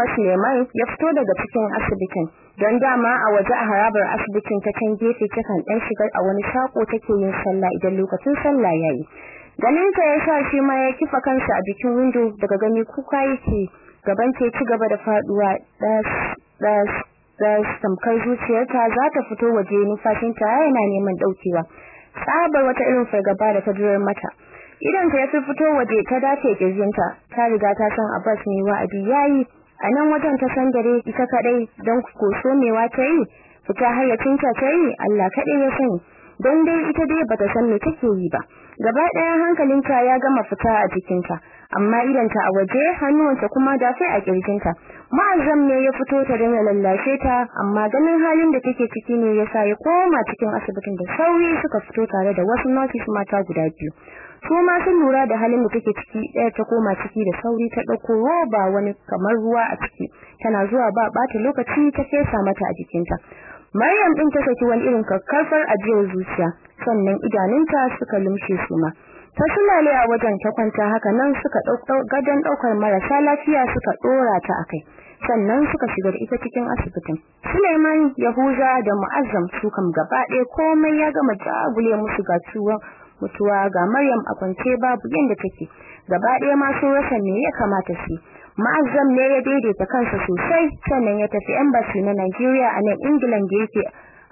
kuma Suleiman ya fito daga cikin asibitin. Don dama a waje a harabar asibitin ta can gefe takan dan shigar a wani sako take yin sallah idan lokacin sallah yayi ganin ta ya sa shi ma ya kifa kansa a bikin window daga gani kuka yake. Gaban ta ci gaba da faɗuwa das das tamkar zuciyarta za ta fito waje numfashinta yana neman daukewa tsabar wata irin fargaba da ta durar mata. Idan ta yafi fito waje ta dace kirjinta ta riga ta san Abbas ne wa'adi yayi a nan wajen ta san dare ita kadai don koso mewa ta yi fita hayyacinta ta yi Allah kadai ya sani. Don dai ita dai bata san me take yi ba. Gaba ɗaya hankalinta ya gama fita a jikinta amma idanta a waje hannuwanta kuma da sai a kirjinta ma'azam ne ya fito ta dinga lallashe ta amma ganin halin da take ciki ne yasa ya koma cikin asibitin da sauri suka fito tare da wasu nurses mata guda biyu. Su ma sun lura da halin da take ciki ɗaya ta koma ciki da sauri ta ɗauko roba wani kamar ruwa a ciki. Tana zuwa ba ɓata lokaci ta fesa mata a jikinta. Maryam din ta saki wani irin kakkarfar ajiyar zuciya sannan idanunta suka lumshe su ma ta sulale a wajen ta kwanta haka nan suka gadon ɗaukar marasa lafiya suka ɗora ta akai sannan suka shiga da ita cikin asibitin. Suleiman Yahuza da Mu'azzam su kam gaba ɗaya komai ya gama jagule musu ga ciwon mutuwa. Ga Maryam a kwance babu yanda take. Gaba ɗaya ma sun rasa me ya kamata su Ma'azzam ne ya daidaita kansa sosai sannan ya tafi embassy na Nigeria a nan England da yake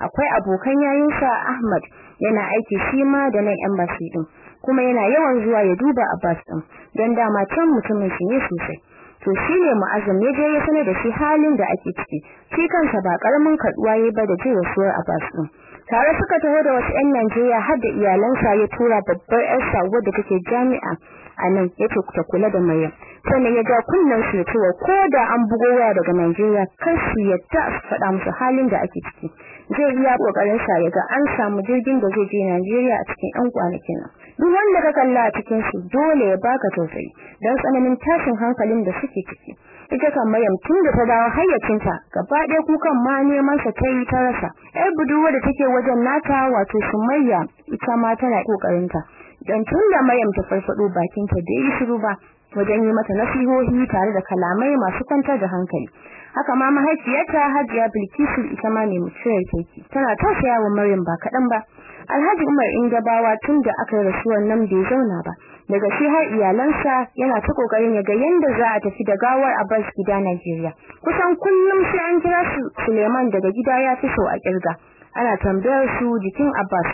akwai abokan yayinsa Ahmad. Yana aiki shi ma da nan embassy din kuma yana yawan zuwa ya duba Abbas din don dama can mutumin shi ne sosai. To shine Mu'azzam ya je ya sanar da shi halin da ake ciki. Shi kansa ba ƙaramin kaduwa yayi ba da jiya suwar Abbas din tare suka taho da wasu 'yan Najeriya har da iyalansa ya tura babbar 'yarsa wadda take jami'a a nan ya ta kula da Maryam. Sannan ya ja kunnen su cewa ko da an bugo waya daga Najeriya kar su yadda su faɗa musu halin da ake ciki. Zai iya ƙoƙarin sa ya ga an samu jirgin da zai je Najeriya a cikin 'yan kwanakin nan. Duk wanda ka kalla a cikin su dole ya baka tausayi dan tsananin tashin hankalin da suke ciki. Ita kan Maryam tun da ta dawo hayyacinta gaba ɗaya kukan ma neman sa ta yi ta rasa. Yar budurwa da take wajen nata wato Sumayya ita ma tana ƙoƙarin ta dan tun da Maryam ta farfado bakin ta da yi shiru ba wajen yi mata nasihohi tare da kalamai masu kwantar da hankali. Haka ma mahaifiyarta Hajiya Bilkisu ita ma ne mutuwar keke tana tausaya wa Maryam ba kaɗan ba Alhaji Umar Ingabawa tun da aka rasuwar nan bai zauna ba. Daga shi har iyalansa yana ta ƙoƙarin ya ga yanda za a tafi da gawar Abbas gida Najeriya. Kusan kullum sai an kira su Suleiman daga gida ya fi so a ƙirga. Ana tambayar su jikin Abbas.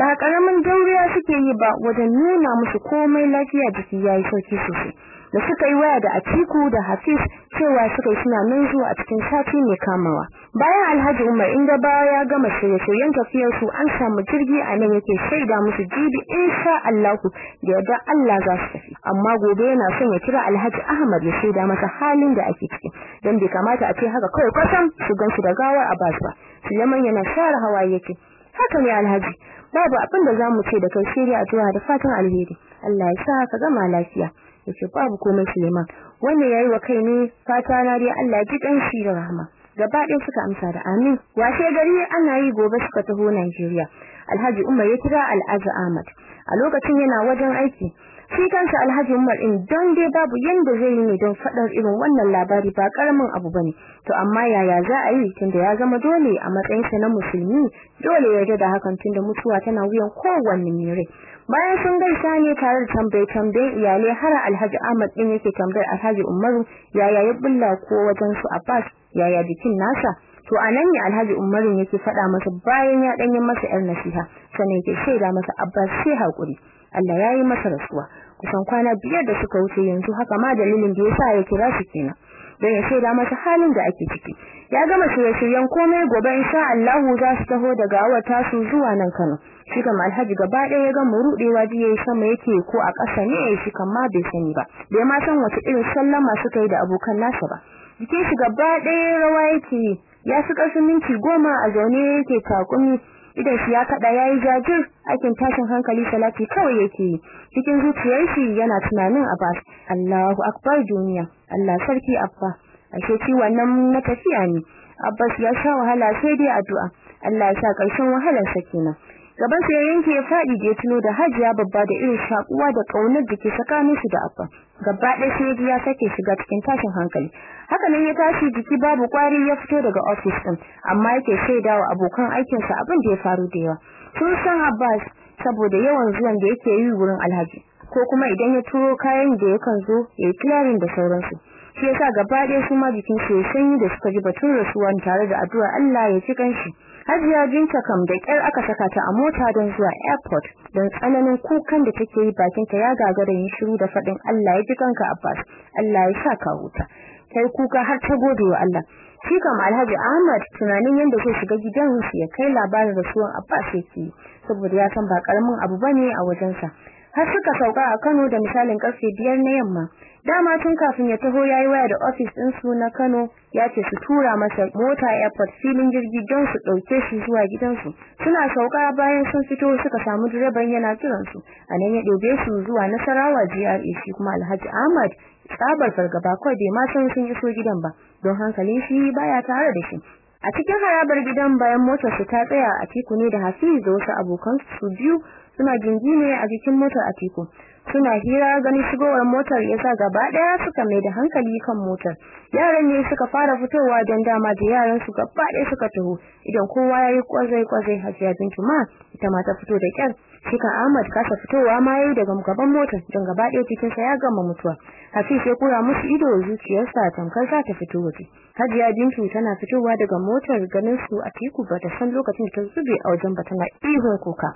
Ba ƙaramin dauriya suke yi ba wajen nuna musu komai lafiya jiki yayi sauƙi sosai. Da suka yi waya da Atiku da Hafiz cewa suka yi suna nan zuwa a cikin sati mai kamawa. Bayan Alhaji Umar inda ba ya gama shirye-shiryen tafiyar su an samu jirgi a nan yake shaida musu jibi insha Allah da yadda Allah za su tafi. Amma gobe yana son ya kira Alhaji Ahmad ya shaida masa halin da ake ciki. Dan bai kamata a ce haka kawai kwasam su gansu da gawar Abbas ba. Suleiman yana share hawaye yake haka ne Alhaji babu abin da za mu ce da kai dai addu'a da fatan alheri. Allah ya sa ka gama lafiya. Ya ce babu komai Suleiman. Wannan yayi wa kai ne fata na dai Allah ya ji dan shi da rahama. Gaba ɗaya suka amsa da amin. Washe gari ana yi gobe suka taho Najeriya. Alhaji Umar ya kira Alhaji Ahmad. A lokacin yana wajen aiki shi kansa Alhaji Umar din don dai babu yanda zai yi ne don faɗar irin wannan labari ba ƙaramin abu ba ne to amma yaya za a yi tunda ya zama dole a matsayin sa na musulmi dole ya yarda da hakan tunda mutuwa tana wuyan kowanne mere bayan sun gaisa ne tare da tambaye tambayen iyalai har Alhaji Ahmad din yake tambayar Alhaji Umaru yaya ya bulla ko wajen su Abbas? Yaya jikin nasa? To a nan ne Alhaji Umaru yake faɗa masa bayan ya danyi masa yar nasiha sannan yake shaida masa Abbas sai haƙuri Allah ya yi masa rasuwa. Kusan kwana biyar da suka wuce yanzu haka ma dalilin da yasa ya kira shi kenan don ya shaida masa halin da ake ciki. Ya gama shirye-shiryen komai gobe insha Allahu za su taho daga awar tasu zuwa nan Kano. Shi kam Alhaji gaba ɗaya ya gama rudewa ji yayi sama yake ko a ƙasa ne shi kam ma bai sani ba. Bai ma san wace irin sallama suka yi da abokan nasa ba. Jikin shi gaba ɗaya rawa yake ya fi ƙarfin minti goma a zaune yake takumi idan shi ya kada yayi jajir. Aikin tashin hankali salati kawai yake cikin zuciyar shi yana tunanin Abbas Allahu akbar duniya. Allah sarki abba. Ashe ci wannan na tafiya ne. Abbas ya sha wahala sai dai addu'a. Allah ya sa ƙarshen wahalar sa kenan. Gaban sa ya yanke ya faɗi da tuno da Hajiya babba da irin shakuwa da ƙaunar da ke tsakanin su da Abba. Gaba ɗaya sai ya sake shiga cikin tashin hankali. Haka nan ya tashi jiki babu kwari ya fito daga office din amma yake shaidawa abokan aikin sa abin da ya faru da yawa. Sun san Abbas saboda yawan zuwan da yake yi wurin Alhaji ko kuma idan ya turo kayan da yakan zo ya yi clearing da sauransu. Shi yasa gaba ɗaya su ma jikin su sanyi da suka ji batun rasuwan tare da addu'a Allah ya ji kanshi Hajiya Binta kam da kyar aka saka ta a mota don zuwa airport don tsananin kukan da take yi bakin ta ya gagara yin shiru da faɗin Allah ya ji kanka Abbas. Allah ya sa ka huta. Kai kuka har ta gode wa Allah. Shi kam Alhaji Ahmad tunanin yanda zai shiga gidan shi ya kai labarin rasuwan Abbas yake saboda ya san ba ƙaramin abu ba ne a wajensa. Har suka sauka a Kano da misalin ƙarfe biyar na yamma dama tun kafin ya taho yayi waya da office din su na Kano ya ce su tura masa mota airport filin jirgi don su ɗauke shi zuwa gidansu. Suna sauka bayan sun fito suka samu direban yana kiran su a nan ya dobe su zuwa Nasarawa GRA shi kuma Alhaji Ahmad tsabar fargaba kawai bai ma san sun iso gidan ba don hankalin shi baya tare da shi. A cikin harabar gidan bayan motar su ta tsaya a tiku ne da Hafiz da wasu abokan su biyu suna jingine a jikin motar a tiku suna hira ganin shigowar motar yasa gaba ɗaya suka mai da hankali kan motar. Yaran ne suka fara fitowa don dama da yaran su gaba ɗaya suka taho. Idan kowa yayi kwazai kwazai Hajiya Bintu ma ita ma ta fito da kyar shi kan Ahmad kasa fitowa ma yayi daga gaban motar don gaba ɗaya cikin sa ya gama mutuwa. Hafiz ya kura musu ido zuciyarsa tamkar za ta fito waje. Hajiya Bintu tana fitowa daga motar ganin su a tiku bata san lokacin da ta zube a wajen ba tana ihun kuka.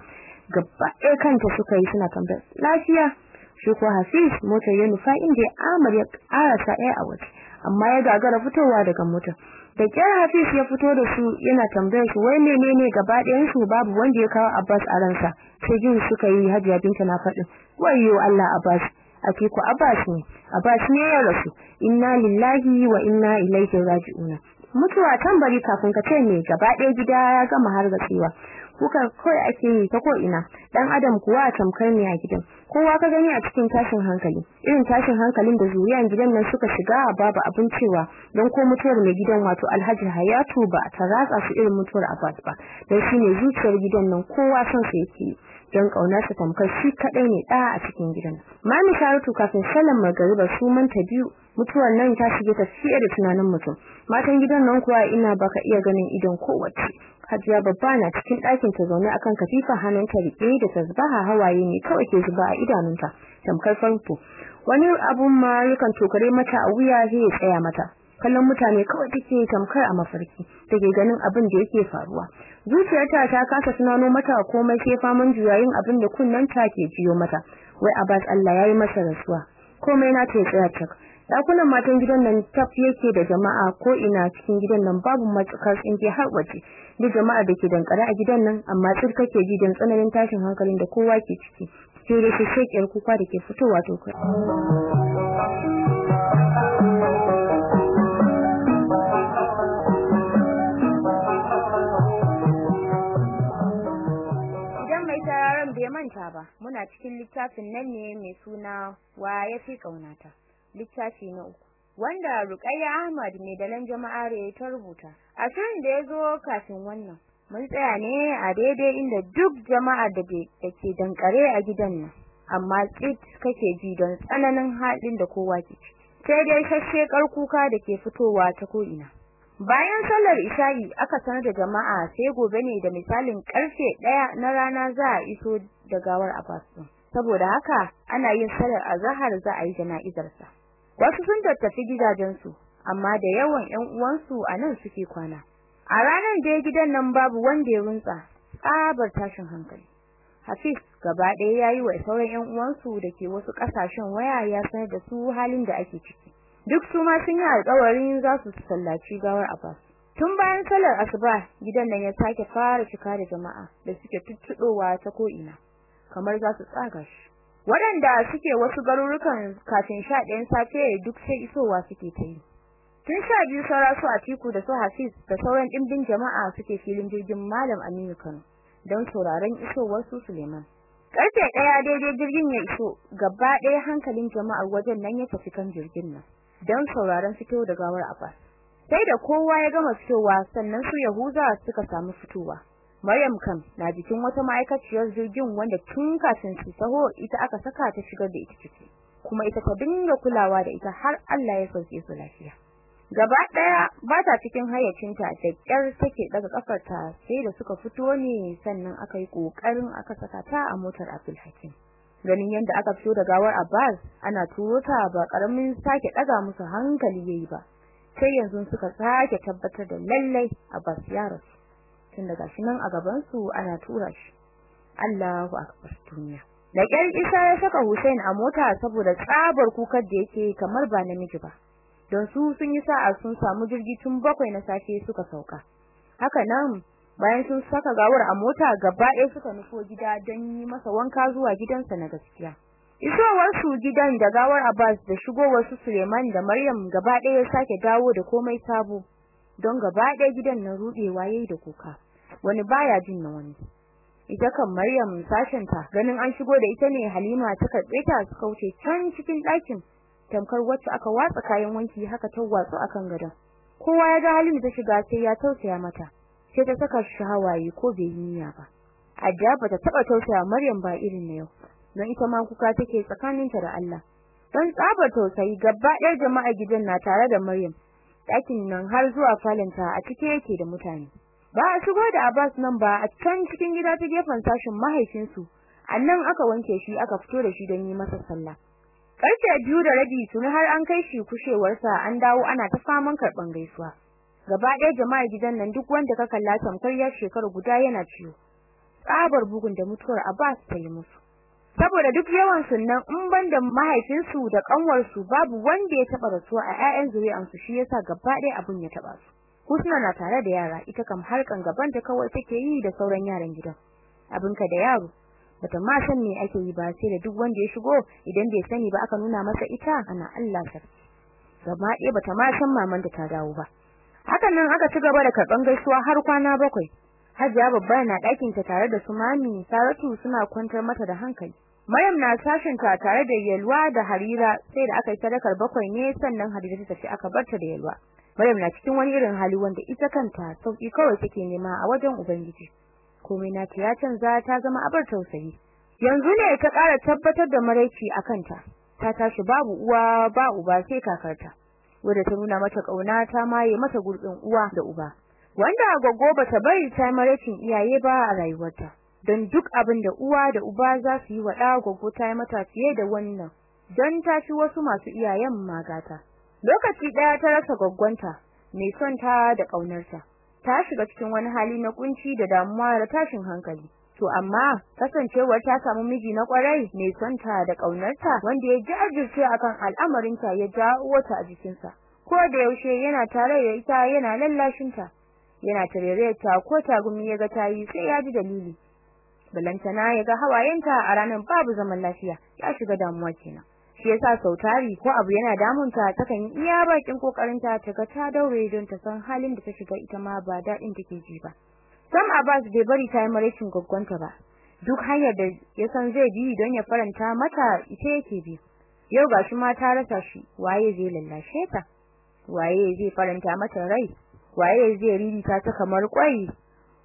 Gaba ɗaya kanta suka yi suna tambayar lafiya? Shi ko Hafiz motar ya nufa inda amar ya karasa ɗaya a waje amma ya gagara fitowa daga motar. Da kyar Hafiz ya fito da su yana tambayar su wai menene gaba ɗayan su babu wanda ya kawo Abbas a ransa. Sai jin suka yi Hajiya binta na faɗin wayyo Allah Abbas Atiku Abbas ne Abbas ne ya rasu. Inna lillahi wa inna ilaihi raji'un mutuwa tambari kafin ka ce me gaba ɗaya gida ya gama har gatsewa kuka kawai ake yi ta ko'ina. Dan adam kuwa tamkar ne a gidan? Kowa ka gani a cikin tashin hankali. Irin tashin hankalin da zuriyan gidan nan suka shiga babu abin cewa. Don ko mutuwar mai gidan wato Alhaji Hayatu ba ta ratsa su irin mutuwar Abbas ba. Dan shine zuciyar gidan nan kowa son sa yake don kaunarsa tamkar shi kadai ne da a cikin gidan. Mami Sharatu kafin sallan magariba su manta biyu mutuwar nan ta shige ta fiye da tunanin mutum. Matan gidan nan kuwa ina baka iya ganin idon kowace. Hajiya babba na cikin ɗakin ta zaune akan katifa hannunta riƙe da tasbaha hawaye ne kawai ke zuba a idanunta tamkar famfo. Wani abun ma yakan tokare mata a wuya zai ya tsaya mata. Kallon mutane kawai take tamkar a mafarki take ganin abin da yake faruwa. Zuciyarta ta kasa tunano mata komai sai faman juyayin abin da kunnanta ke jiyo mata. Wai Abbas Allah yayi masa rasuwa. Komai na ta tsaya tak. Dakunan matan gidan nan taf yake da jama'a ko ina cikin gidan nan babu matsakar tsinke har waje. Duk jama'ar da ke dankare a gidan nan amma tsir kake ji don tsananin tashin hankalin da kowa ke ciki. Sai da shekiyar kuka da ke fitowa to kai. Bai manta ba muna cikin littafin nan ne mai suna wa ya fi kaunata littafi na uku wanda Ruqayya Ahmad ne da lan jama'a ya ta rubuta. A shirin da ya zo kafin wannan mun tsaya ne a daidai inda duk jama'a da ke dankare a gidan nan amma tsit kake ji don tsananin halin da kowa ke ciki. Sai dai shashshekar kuka da ke fitowa ta ko'ina. Bayan sallar isha'i aka sanar da jama'a sai gobe ne da misalin ƙarfe ɗaya na rana za a iso da gawar Abbas saboda haka ana yin sallar azhar za a yi jana'izarsa. Wasu sun tattafi gidajensu amma da yawan ƴan uwansu a nan suke kwana. A ranar da gidan nan babu wanda ya runtsa tsabar tashin hankali. Hafiz gaba ɗaya yayi wa sauran ƴan uwansu da ke wasu ƙasashen waya ya sanar da su halin da ake ciki. Duk su ma sun yi alƙawarin za su sallaci gawar Abbas. Tun bayan sallar asuba gidan nan ya sake fara cika da jama'a da suke tuttuɗowa ta ko'ina kamar za su tsaga shi. Waɗanda suke wasu garurukan kafin sha ɗayan safe duk sai isowa suke ta yi. Tun sha biyu saura su a tiku da su hafiz da sauran ɗimbin jama'a suke filin jirgin malam aminu kano don sauraron isowar su suleiman. Karfe ɗaya daidai jirgin ya iso gaba ɗaya hankalin jama'ar wajen nan ya tafi kan jirgin nan. Don sauraron fito da gawar abbas. Sai da kowa ya gama fitowa sannan su yahuza suka samu fitowa. Maryam kam na jikin wata ma'aikaciyar jirgin wanda tun kafin su taho ita aka saka ta shigar da ita ciki. Kuma ita ta dinga kulawa da ita har Allah ya sauke su lafiya. Gaba ɗaya ba ta cikin hayyacinta da kyar take daga kafarta sai da suka fito ne sannan aka yi ƙoƙarin aka saka ta a motar Abdul Hakim ganin yadda aka fito da gawar Abbas ana turo ta ba ƙaramin sake daga musu hankali yayi ba. Sai yanzu suka sake tabbatar da lallai Abbas ya rasu. Tun daga shi nan a gaban su ana tura shi. Allahu akbar duniya. Da kyar Isa ya saka Hussein a mota saboda tsabar kukar da yake kamar ba namiji ba. Don su sun yi sa'a sun samu jirgi tun bakwai na safe suka sauka. Haka nan bayan sun saka gawar a mota gaba ɗaya suka nufo gida don yi masa wanka zuwa gidansa na gaskiya. Isowar su gidan da gawar Abbas da shigowar su Suleiman da Maryam gaba ɗaya sake dawo da komai sabo. Don gaba ɗaya gidan na rudewa yayi da kuka. Wani baya jin na wani. Ita kan Maryam sashenta ganin an shigo da ita ne Halima ta karɓe ta suka wuce can cikin ɗakin. Tamkar wacce aka watsa kayan wanki haka ta watsu akan gadon. Kowa ya ga halin da ta shiga sai ya tausaya mata. Sai ta saka shi hawaye ko bai niyya ba. Adda bata taba tausaya Maryam ba irin na yau don ita ma kuka take tsakaninta da Allah. Don tsabar tausayi gaba ɗaya jama'a gidan na tare da Maryam ɗakin nan har zuwa falonta a cike yake da mutane. Ba a shigo da Abbas nan ba a can cikin gida ta gefen sashin mahaifinsu annan aka wanke shi aka fito da shi don yi masa sallah. Karfe biyu da rabi tuni har an kai shi kushewarsa an dawo ana ta faman karɓan gaisuwa. Gaba ɗaya jama'a gidan nan duk wanda ka kalla tamkar ya shekara guda yana ciwo. Tsabar bugun da mutuwar Abbas ta yi musu. Saboda duk yawan sunnan in banda mahaifinsu da kanwarsu babu wanda ya taba rasuwa a ƴaƴan zuriyarsu shi yasa gaba ɗaya abun ya taba su. Husna na tare da yara ita kam harkan gaban ta kawai take yi da sauran yaran gidan. Abinka da yaro bata ma san me ake yi ba sai da duk wanda ya shigo idan bai sani ba aka nuna masa ita ana Allah sarki. Gaba ɗaya bata ma san maman da ta dawo ba. Hakan nan aka ci gaba da karɓan gaisuwa har kwana bakwai. Hajiya babba na ɗakin ta tare da su mami Saratu suna kwantar mata da hankali. Maryam na sashin ta tare da Yalwa da Harira sai da aka yi sadakar bakwai ne sannan Harira ta tafi aka barta da Yalwa. Maryam na cikin wani irin hali wanda ita kanta sauƙi kawai take nema a wajen Ubangiji. Komai na ta ya canza ta zama abar tausayi. Yanzu ne ta ƙara tabbatar da maraici a kanta. Ta tashi babu uwa ba uba sai kakarta. Wanda ta nuna mata ƙauna ta maye mata gurbin uwa da uba. Wanda goggo bata bari ta maraicin iyaye ba a rayuwarta. Don duk abin da uwa da uba za su yi wa ɗa goggo ta mata fiye da wannan. Don ta fi wasu masu iyayen magata lokaci ɗaya ta rasa goggonta mai son ta da ƙaunarta. Ta shiga cikin wani hali na kunci da damuwa da tashin hankali. To amma kasancewar ta samu miji na ƙwarai mai son ta da ƙaunarta wanda ya jajirce akan al'amarinta ya jawo ta a jikinsa. Ko da yaushe yana tare da ita yana lallashinta. Yana tarereta ko tagumi ya ga tayi sai ya ji dalili. Balantana ya ga hawayenta a ranar babu zaman lafiya ya shiga damuwa kenan. Shi yasa sautari ko abu yana damunta takan yi iya bakin kokarinta ta ga ta daure don ta san halin da ta shiga ita ma ba daɗin take ji ba. Sam Abbas bai bari ta yi marashin gaggonta ba. Duk hanyar da ya san zai bi don ya faranta mata ita yake bi. Yau gashi ma ta rasa shi. Waye zai lallashe ta? Waye zai faranta mata rai? Waye zai ririta ta kamar kwai?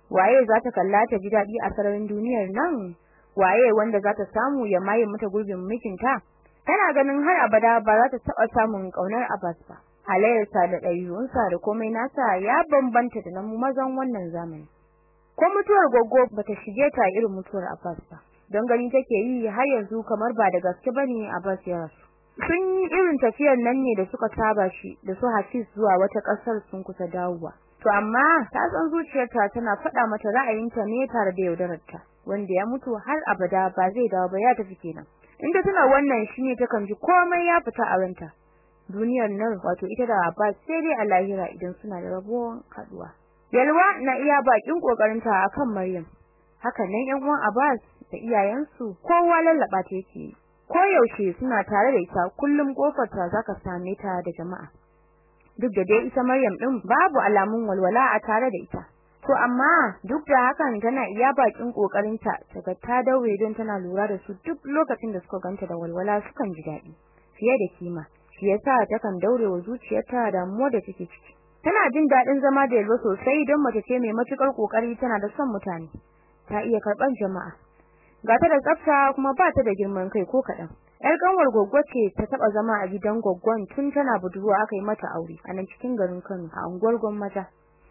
Waye za ta kalla ta ji daɗi a sararin duniyar nan? Waye wanda za ta samu ya maye mata gurbin mijinta? Tana ganin har abada ba za ta taba samun ƙaunar Abbas ba. Halayyarsa da ɗabi'unsa da komai nasa ya bambanta da namu mazan wannan zamani ko mutuwar goggo bata shige ta irin mutuwar Abbas ba. Don gani take yi har yanzu kamar ba da gaske ba ne Abbas ya rasu. Sun yi irin tafiyar nan ne da suka saba shi da su Hafiz zuwa wata ƙasar sun kusa dawowa. To amma ta san zuciyarta tana faɗa mata ra'ayinta ne tare da yaudararta wanda ya mutu har abada ba zai dawo ba ya tafi kenan. Inda tana wannan shine takan ji komai ya fita a ranta. Duniyar nan wato ita da Abbas sai dai a lahira idan suna da rabon kaduwa Yalwa na iya bakin kokarinta akan Maryam. Haka nan ƴan uwan Abbas da iyayensu kowa lallaba ta yake ko yaushe suna tare da ita kullum ƙofar ta zaka same ta da jama'a. Duk da dai ita Maryam din babu alamun walwala a tare da ita. To amma duk da hakan tana iya bakin kokarinta daga ta daure don tana lura da su duk lokacin da suka ganta da walwala sukan ji daɗi fiye da kima. Shi yasa takan daure wa zuciyarta damuwa da take ciki. Tana jin daɗin zama da Yalwa sosai don mace ce mai matuƙar ƙoƙari tana da son mutane. Ta iya karɓan jama'a. Ga ta da tsafta kuma ba ta da girman kai ko kaɗan. yar kanwar goggo ce ta taba zama a gidan goggon tun tana budurwa aka yi mata aure a nan cikin garin Kano a unguwar Gwamnati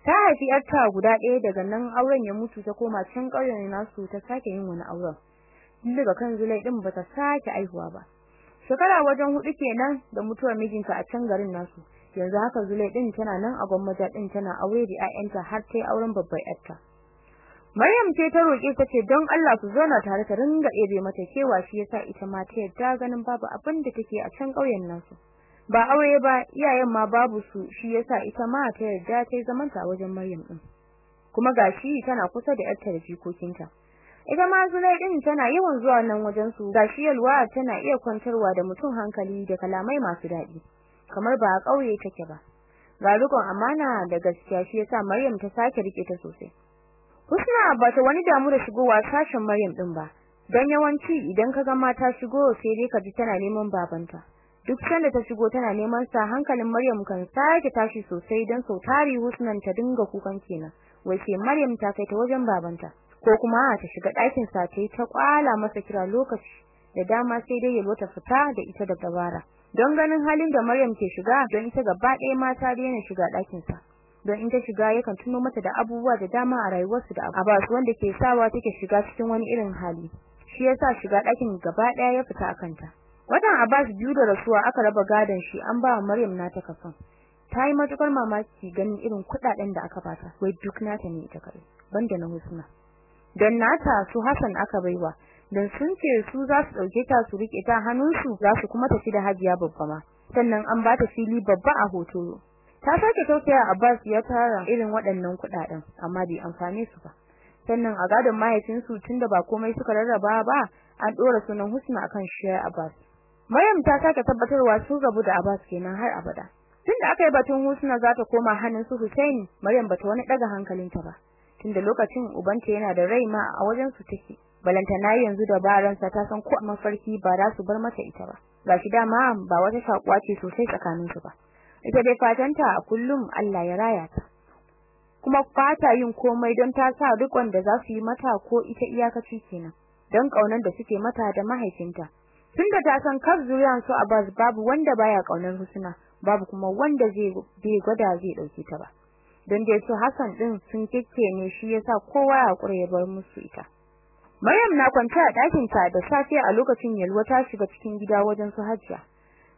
ta haifi yarta guda ɗaya daga nan auren ya mutu ta koma can ƙauyen nasu ta sake yin wani auren. Daga kan zulai din bata sake aihuwa ba. Shekara wajen huɗu kenan da mutuwar mijinta a can garin nasu. Yanzu haka zulai din tana nan a gwamnati din tana aure da 'ya'yanta har ta auren babbar yarta Maryam ce ta roƙe ta ce don Allah su zauna tare ta ringa ebe mata kewa shi yasa ita ma ta yarda ganin babu abin da take a can ƙauyen nasu. Ba aure ba iyayen ma babu su shi yasa ita ma ta yarda ta zaman ta wajen Maryam din. Kuma gashi tana kusa da yarta da jikokinta. Ita ma Zulai din tana yawan zuwa nan wajen su gashi yalwa tana iya kwantarwa da mutum hankali da kalamai masu daɗi. Kamar ba a ƙauye take ba. Ga rikon amana da gaskiya shi yasa Maryam ta sake riƙe ta sosai. Husna ba ta wani damu da shigowa sashen Maryam din ba. Dan yawanci idan kaga mata shigo sai dai ka ji tana neman babanta. Duk sanda ta shigo tana neman sa hankalin Maryam kan sake tashi sosai dan sau tari Husnan ta dinga kukan kenan. Wai sai Maryam ta kai ta wajen babanta ko kuma ta shiga ɗakin sa ta kwala masa kira lokaci da dama sai dai ya ta fita da ita da dabara. Don ganin halin da Maryam ke shiga don ita gaba ɗaya mata daina shiga ɗakin sa. don in ta shiga yakan tuno mata da abubuwa da dama a rayuwarsu da Abbas wanda ke sawa take shiga cikin wani irin hali. Shi yasa shiga ɗakin gaba ɗaya ya fita akan ta watan Abbas biyu da rasuwa aka raba gadon shi an ba Maryam nata kafan ta yi matuƙar mamaki ganin irin kuɗaɗen da aka bata wai duk nata ne ita kai banda na Husna. Dan nata su Hassan aka baiwa dan sun ce su za su ɗauke ta su riƙe ta hannunsu za su kuma tafi da Hajiya babba ma. Sannan an bata fili babba a hoto. Ta sake tausaya Abbas ya tara irin waɗannan kuɗaɗen amma bai amfane su ba. Sannan a gadon mahaifinsu tunda ba komai suka rarraba ba an dora sunan Husna akan shiyar Abbas. Maryam ta sake tabbatarwa sun rabu da Abbas kenan har abada. Tunda aka yi batun Husna za ta koma hannun su Hussein Maryam bata wani daga hankalinta ba. Tunda lokacin ubanta yana da rai ma a wajen su take. Balantana yanzu da baransa ta san ko mafarki ba za su bar mata ita ba. Gashi dama ba wata shakuwa ce sosai tsakaninsu ba. Ita dai fatanta a kullum Allah ya raya ta. Kuma fata yin komai don ta sa rikon da za su yi mata ko ita iyakaci kenan don ƙaunar da suke mata da mahaifinta. Tunda ta san kar zuriyan su Abbas babu wanda baya ƙaunar Husna babu kuma wanda zai bai gwada zai ɗauke ta ba. Don dai su Hassan din sun kike ne shi yasa kowa ya kure ya bar musu ita. Maryam na kwance a ɗakin ta da safe a lokacin Yalwa ta shiga cikin gida wajen su Hajja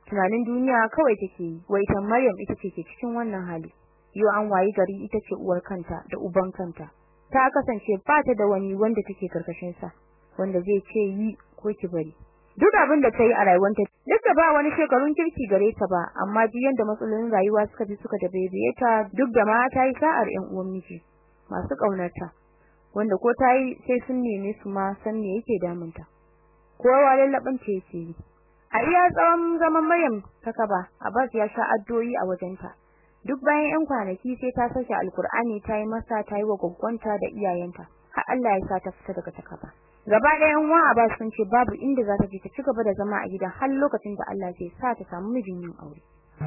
tunanin duniya kawai take yi wai ta Maryam ita ce ke cikin wannan hali. Yau an wayi gari ita ce uwar kanta da uban kanta. Ta kasance ba ta da wani wanda take ƙarƙashin sa wanda zai ce yi ko ki bari. Duk abin da ta yi a rayuwarta duk da ba wani shekarun kirki gare ta ba amma duk yanda matsalolin rayuwa suka bi suka dabebe ta duk da ma ta yi sa'ar ƴan uwan miji masu ƙaunarta. Wanda ko ta yi sai sun neme su ma san me yake damunta. Kowa lallaɓin ta yake a iya tsawon zaman Maryam ta kaba Abbas ya sha addu'o'i a wajenta. Duk bayan 'yan kwanaki sai ta sake alkur'ani ta yi masa ta yi wa gwaggwanta da iyayenta har Allah ya sa ta fita daga takaba gaba ɗayan wa Abbas sun ce babu inda za ta je ta ci gaba da zama a gidan har lokacin da Allah zai sa ta samu mijin yin aure.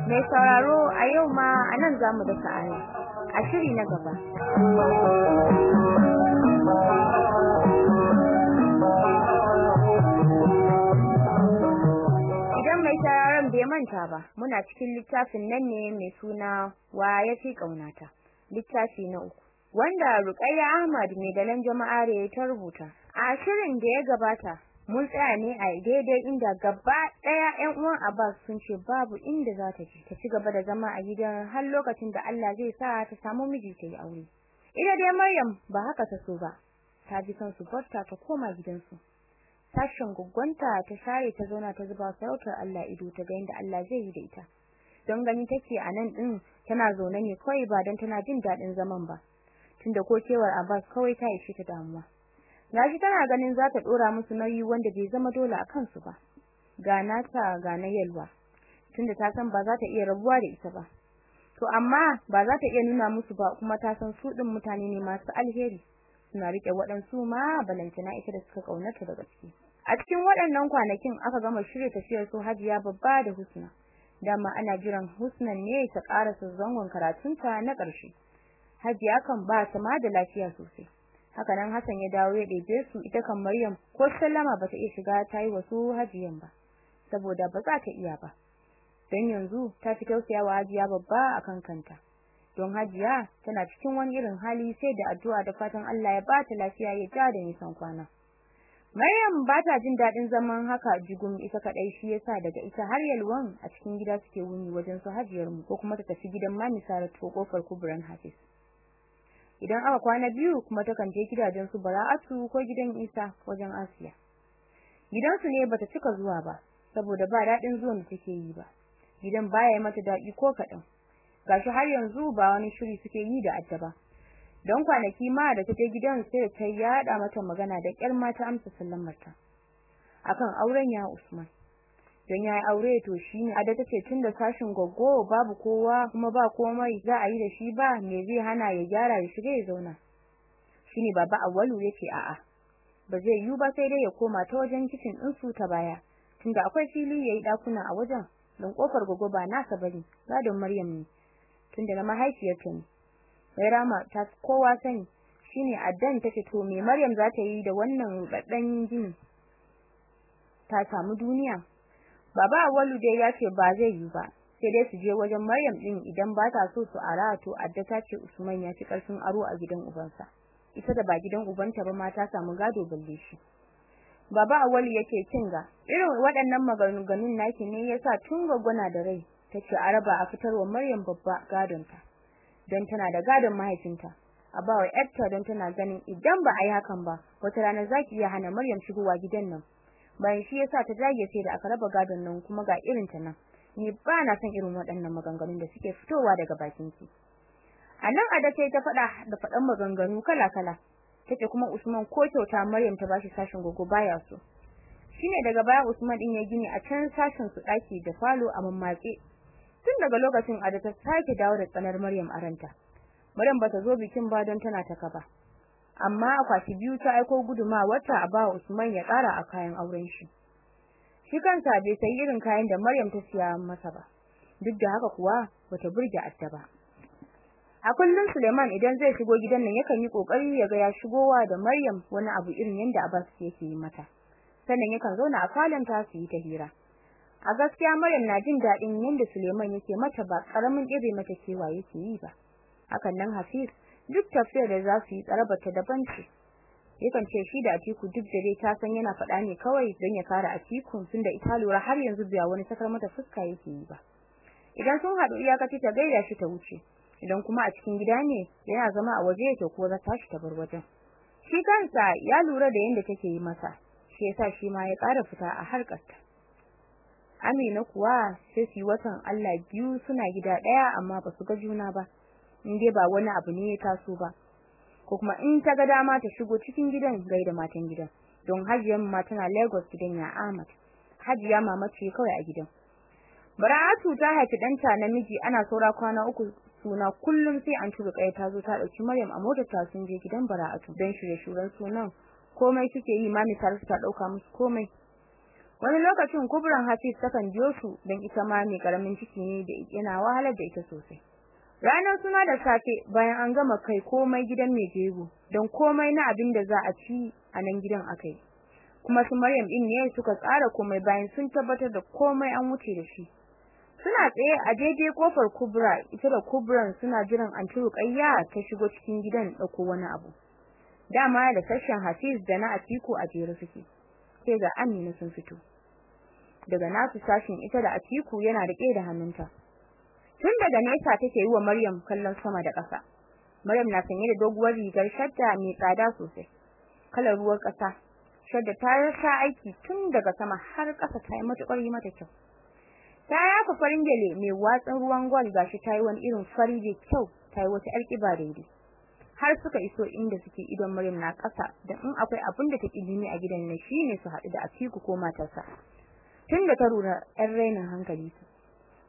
Mai sauraro a yau ma a nan za mu da sa'aya a shiri na gaba. Manta ba muna cikin littafin nan ne mai suna wa ya fi kaunata littafi na uku wanda Ruqayya Ahmad mai dalan jama'a da ta rubuta. A shirin da ya gabata mun tsaya ne a daidai inda gaba ɗaya ƴan uwan Abbas sun ce babu inda za ta je ta ci gaba da zama a gidan har lokacin da Allah zai sa ta samu miji ta yi aure. Ita dai Maryam ba haka ta so ba ta ji son su barta ta koma gidansu. Sashen guggunta ta share ta zauna ta zuba sarautar Allah ido ta ga inda Allah zai yi da ita. Don gani take a nan din tana zaune ne kawai ba don tana jin daɗin zaman ba. Tunda ko kewar Abbas kawai ta ishe ta damuwa. Gashi tana ganin za ta dora musu nauyi wanda bai zama dole a kansu ba. Ga nata ga na yalwa. Tunda ta san ba za ta iya rabuwa da ita ba. To amma ba za ta iya nuna musu ba kuma ta san su din mutane ne masu alheri. Suna riƙe waɗansu ma balantana ita da suka kaunata da gaske. A cikin waɗannan kwanakin aka gama shirye tafiyar su Hajiya babba da Husna. Dama ana jiran Husnan ne ta karasa zangon karatunta na ƙarshe. Hajiya kan ba ta ma da lafiya sosai. Haka nan Hassan ya dawo ya ɗebe su ita kan Maryam ko sallama ba ta iya shiga ta yi wasu hajiyan ba saboda ba za ta iya ba. Dan yanzu ta fi tausayawa hajiya babba akan kanta. Don hajiya tana cikin wani irin hali sai da addu'a da fatan Allah ya ba ta lafiya ya ja da nisan kwana. Maryam ba ta jin daɗin zaman haka jigum ita kaɗai shi yasa daga ita har yalwan a cikin gida suke wuni wajen su hajiyar mu ko kuma ta tafi gidan Mami Saratu ko ƙofar kuburan Hafiz. Idan aka kwana biyu kuma takan je gidajen su Bara'atu ko gidan Isa wajen Asiya. Gidansu ne bata cika zuwa ba saboda ba daɗin zuwan da take yi ba. Gidan baya mata daɗi ko kaɗan. Gashi har yanzu ba wani shiri suke yi da addaba don kwanaki ma da take gidan sai da ta yada mata magana da kyar mata amsa sallamarta. Akan auren ya Usman. Don yayi aure to shine ada tace tunda sashin goggo babu kowa kuma ba komai za a yi da shi ba me zai hana ya gyara ya shiga ya zauna? Shine baba Awwalu ya ce a'a. Ba zai yi ba sai dai ya koma ta wajen kitchen din su ta baya. Tunda akwai fili yayi dakuna a wajen don ƙofar goggo ba nasa ba ne gadon Maryam ne. Tunda na mahaifiyarta ne. Sai Rama ta kowa sani shine addan take to me Maryam za ta yi da wannan rubaddan jini ta samu duniya? Baba Awalu dai ya ce ba zai yi ba sai dai su je wajen Maryam din idan ba ta so su ara. To adda ta ce Usman ya ci ƙarfin aro a gidan ubansa. Ita da ba gidan ubanta ba ma ta samu gado balle shi. Baba Awalu yake kinga irin waɗannan maganganun naki ne yasa tun gwaggwana da rai tace a raba a fitarwa Maryam babba gadonta don tana da gadon mahaifinta. A bawa yarta don tana ganin idan ba a yi hakan ba wata rana zaki iya hana Maryam shigowa gidan nan. Bayan shi yasa ta dage sai da aka raba gadon nan kuma ga irin ta nan. Ni ba na son irin waɗannan maganganun da suke fitowa daga bakin ki a nan ada ce ta faɗa da faɗan maganganu kala-kala. Tace kuma Usman ko kyauta Maryam ta bashi sashin gogo baya so. Shine daga baya Usman din ya gini a can sashin su daki da falo a mammatse. Tun daga lokacin ada ta sake dawo da tsanar Maryam a ranta. Maryam bata zo bikin ba don tana ta kaba. Amma akwati biyu ta aiko guduma wata a ba Usman ya ƙara a kayan auren shi. Shi kansa bai sai irin kayan da Maryam ta siya masa ba. Duk da haka kuwa bata burge Adda ba. A kullun Suleiman idan zai shigo gidan nan yakan yi ƙoƙari ya ga ya shigowa da Maryam wani abu irin yanda Abbas yake yi mata. Sannan yakan zauna a falon ta su yi ta hira. A gaskiya Maryam na jin daɗin yanda Suleiman yake mata ba ƙaramin ire mata kewa yake yi ba. Hakan nan Hafiz duk tafiyar da za su yi tsarabata daban ce. Yakan ce shi da Atiku duk da dai ta san yana faɗa ne kawai don ya kare Atiku tunda ita lura har yanzu biya wani sakar mata fuska yake yi ba. Idan sun haɗu iyakaci ta gaida shi ta wuce. Idan kuma a cikin gida ne yana zama a waje yake ko za ta shi ta bar wajen. Shi kansa ya lura da yanda take yi masa shi yasa shi ma ya ƙara fita a harkarta. Amina kuwa sai su yi watan Allah biyu suna gida ɗaya amma ba su ga juna ba in dai ba wani abu ne ya taso ba. Ko kuma in ta ga dama ta shigo cikin gidan gaida matan gidan. Don hajiyar ma tana Lagos gidan ya Ahmad. Hajiya mama ce kawai a gidan. Bara'atu ta haifi danta namiji ana saura kwana uku suna kullum sai an tura kai ta zo ta ɗauki Maryam a motar ta sun je gidan Bara'atu don shirye shuran sunan. Komai suke yi mami Saratu ta ɗauka musu komai. Wani lokacin kubran Hafiz takan biyo su don ita ma mai ƙaramin ciki ne da yana wahalar da ita sosai Ranar suna da safe bayan an gama kai komai gidan mai jego don komai na abin da za a ci a nan gidan akai. Kuma su Maryam din ne suka tsara komai bayan sun tabbatar da komai an wuce da shi. Suna tsaye a daidai ƙofar Kubra ita da Kubran suna jiran Anti Ruqayya ta shigo cikin gidan ɗauko wani abu. Dama da sashen Hafiz da na Atiku a jere suke. Sai ga Amina sun fito. Daga nasu sashin ita da Atiku yana riƙe da hannunta. tun daga nesa take yi wa Maryam kallon sama da ƙasa. Maryam na sanye da doguwar rigar shadda mai tsada sosai. Kalar ruwan ƙasa. Shadda ta rasa aiki tun daga sama har ƙasa ta yi matuƙar yi mata kyau. Ta yafa farin gele mai watsin ruwan gwal gashi ta yi wani irin fari da kyau. Ta yi wata ƴar daidai. Har suka iso inda suke idon Maryam na ƙasa da in akwai abin da take jini a gidan nan shine su haɗu da Atiku ko matarsa tun da ta rura ƴan rainin hankali su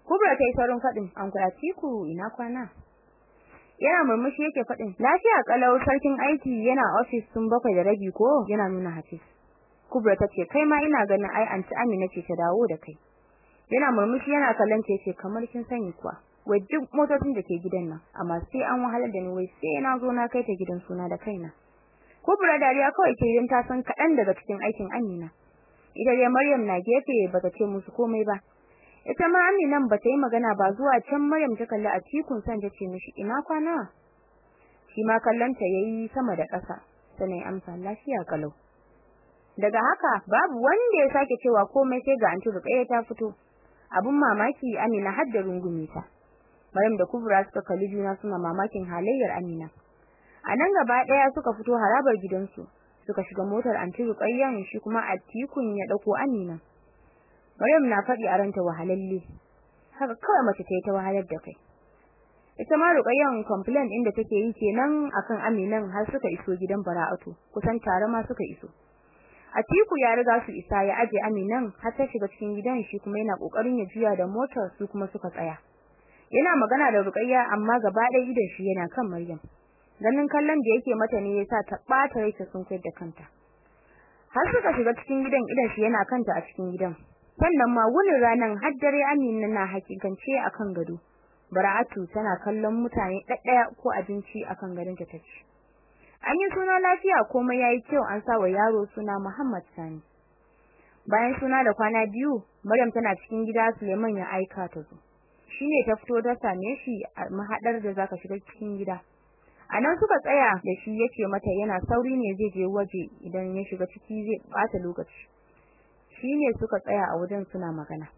Kubra ta yi saurin faɗin, an kula tiku ina kwana. Yana murmushi yake faɗin, lafiya kalau sarkin aiki yana ofis tun bakwai da rabi ko yana nuna Hafiz. Kubra ta ce, kai ma ina ganin ai anti Amina ce ta dawo da kai. yana murmushi yana kallon ta ya ce kamar kin sani kuwa wai duk motocin da ke gidan nan amma sai an wahalar da ni wai sai na zo na kai ta gidan suna da kaina. Kubra dariya kawai ke yin ta san kaɗan daga cikin aikin Amina. Ita dai Maryam na gefe bata ce musu komai ba. Ita ma Aminan bata yi magana ba zuwa can Maryam ta kalli a cikin san ta ce mishi ina kwana? Shi ma kallon ta yayi sama da ƙasa sanai amsa lafiya kalau. Daga haka babu wanda ya sake cewa komai sai ga anti Ruqayya ta fito. Abun mamaki Amina har da rungume ta. Maryam da Kubra suka kalli juna suna mamakin halayyar Amina. A nan gaba ɗaya suka fito harabar gidansu suka shiga motar anti Ruqayya shi kuma Atikun ya ɗauko Amina. Maryam na faɗi a ranta wahalalle haka kawai mace ta yi ta wahalar da kai. Ita ma Ruqayyan complaint inda take yi kenan akan Aminan har suka iso gidan Bara'atu kusan tare ma suka iso. Atiku ya riga su isa ya aje Aminan har ta shiga cikin gidan shi kuma yana ƙoƙarin ya juya da motar su kuma suka tsaya. Yana magana da Ruqayya amma gaba ɗaya idan shi yana kan Maryam. Ganin kallon da yake mata ne yasa ta bata rai ta sunkuyar da kanta. Har suka shiga cikin gidan idan shi yana kanta a cikin gidan. Sannan ma wunin ranan har dare Amina na hakikance akan gado. Bara'atu tana kallon mutane ɗaɗɗaya ko abinci akan gadonta ta ci. An yi suna lafiya komai yayi kyau an sa wa yaro suna Muhammad Sani. Bayan suna da kwana biyu Maryam tana cikin gida Suleiman ya aika ta zo. Shine ta fito ta same shi a mahadar da zaka shiga cikin gida. Anan suka tsaya da shi ya ce mata yana sauri ne zai je waje idan ya shiga ciki zai bata lokaci. Shine suka tsaya a wajen suna magana.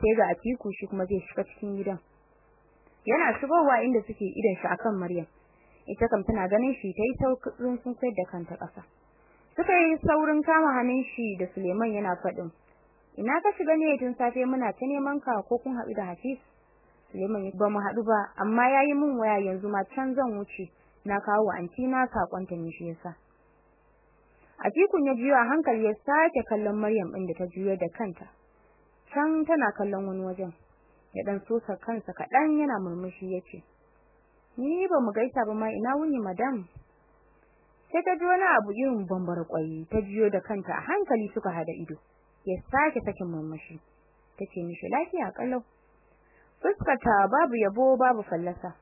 Sai ga Atiku shi kuma zai shiga cikin gidan. Yana shigowa inda suke idan shi akan Maryam. Ita kam tana ganin shi tayi saurin sun kai da kanta ƙasa. Suka yi saurin kama hannun shi da Suleiman yana faɗin ina ka shiga ne tun safe muna ta neman ka ko kun haɗu da Hafiz? Suleiman ba mu haɗu ba amma yayi min waya yanzu ma can zan wuce. Na kawo wa anti na saƙon ta ne shi yasa Atikun ya jiyo a hankali ya sake kallon Maryam ɗin da ta juyo da kanta. Can tana kallon wani wajen. Ya dan sosa kansa kaɗan yana murmushi ya ce ni ba mu gaisa ba ma ina wuni madam? Sai ta ji wani abu irin bambar kwai ta jiyo da kanta a hankali suka hada ido. Ya sake sakin murmushi. Tace mishi lafiya kallau fuskarta babu yabo babu fallasa.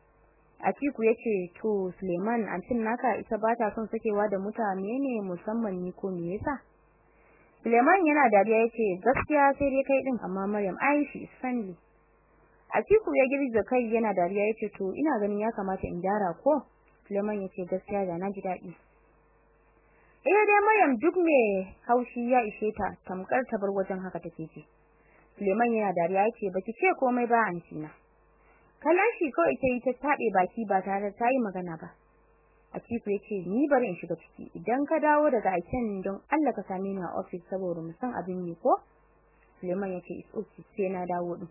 Atiku ya ce to Suleiman antin naka ita bata son sakewa da mutane ne musamman ni ko me yasa? Suleiman yana dariya ya ce gaskiya sai dai kai din amma Maryam Aishi is friendly. Atiku ya girgiza kai yana dariya ya ce to ina ganin ya kamata in gyara ko? Suleiman ya ce gaskiya da na ji daɗi Eh dai Maryam duk me haushi ya ishe ta tamkar ta bar wajen haka take ji. Suleiman yana dariya ya ce baki ce komai ba antina Kalashi kawai ta yi ta tabe baki ba tare ta yi magana ba. Atiku ya ce ni bari in shiga ciki. Idan ka dawo daga aikin don Allah ka same ni a office saboda mu san abin ne ko? Suleiman ya ce it's okay sai na dawo din.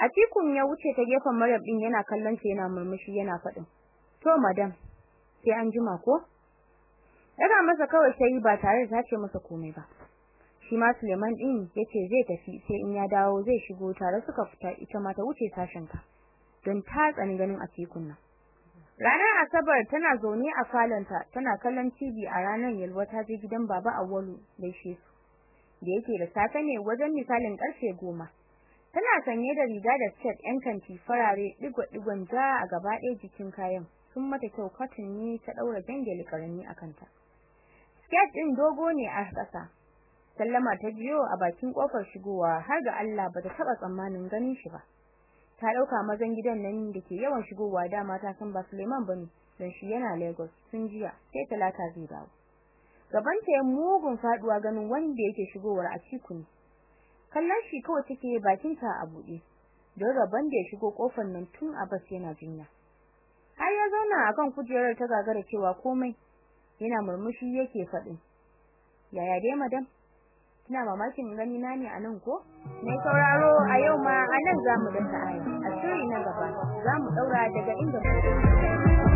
Atikun ya wuce ta gefen Maryam din yana kallon ta yana murmushi yana faɗin to madam sai an jima ko? Daga masa kawai sai ba tare da ta ce masa komai ba. Shi ma Suleiman din ya ce zai tafi sai in ya dawo zai shigo tare suka fita ita ma ta wuce sashen ta don ta tsani ganin Atikun nan Ranar Asabar tana zaune a falonta tana kallon TV a ranar Yalwa ta je gidan Baba Awwalu gaishe su da yake da safe ne wajen misalin ƙarfe goma. Tana sanye da riga da skirt yan kanti farare digo-digon ja a gaba ɗaya jikin kayan sun mata kyau cotton ne ta daura jangeli ƙarami a kanta. Skirt din dogo ne a ƙasa. Sallama ta jiyo a bakin ƙofar shigowa har ga Allah bata taba tsammanin ganin shi ba. Ta ɗauka mazan gidan nan da ke yawan shigowa dama ta san ba Suleiman ba ne dan shi yana Lagos tun jiya sai talata zai dawo. Gaban ta mugun faɗuwa ganin wanda yake shigowar a ciku ne. Kallon shi kawai take bakin ta a buɗe. Don rabon da ya shigo ƙofar nan tun Abbas yana jinya. Har ya zauna akan kujerar ta gagara cewa komai yana murmushi yake faɗin. Yaya dai madam? Kina mamakin gani na ne a nan ko? Mai sauraro a yau ma a nan za mu dasa aya. A shiri na gaba za mu daura daga inda muke.